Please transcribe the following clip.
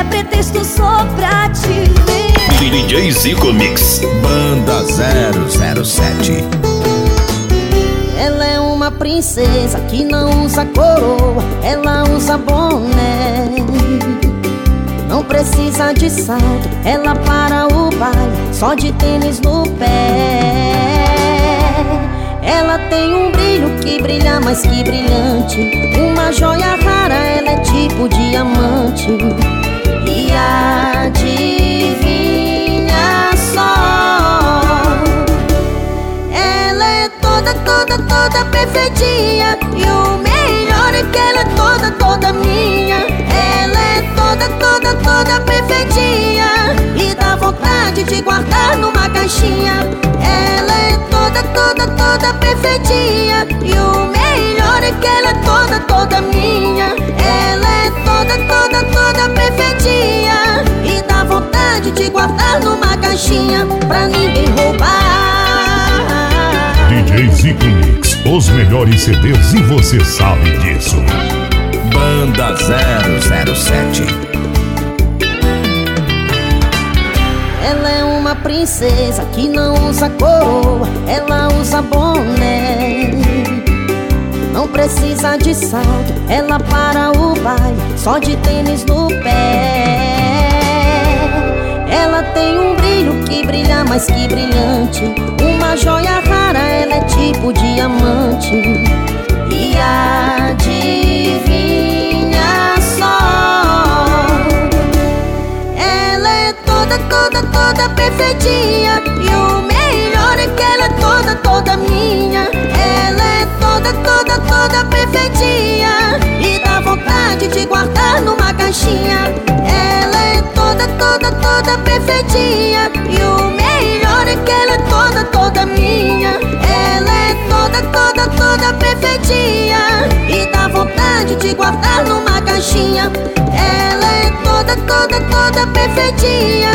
é pretexto só pra te ver. DJ Zico Mix. Banda 007. Ela é uma princesa que não usa coroa, ela usa boné. Não precisa de salto, ela para o baile, só de tênis no pé. Ela tem um brilho que brilha mais que brilhante. Uma joia rara, ela é tipo diamante. Adivinha só, ela é toda, toda, toda perfeitinha. E o melhor é que ela é toda, toda minha. Caixinha pra ninguém roubar. DJ Zico Mix. Os melhores CDs e você sabe disso. Banda 007. Ela é uma princesa que não usa coroa, ela usa boné. Não precisa de salto, ela para o baile, só de tênis no pé. Mais que brilhante. Uma joia rara, ela é tipo diamante. E adivinha só, ela é toda, toda, toda perfeitinha. E o melhor é que ela é toda, toda minha. Ela é toda, toda, toda perfeitinha. E dá vontade de guardar numa caixinha. Ela é toda, toda, toda perfeitinha. Ela é toda, toda, toda perfeitinha.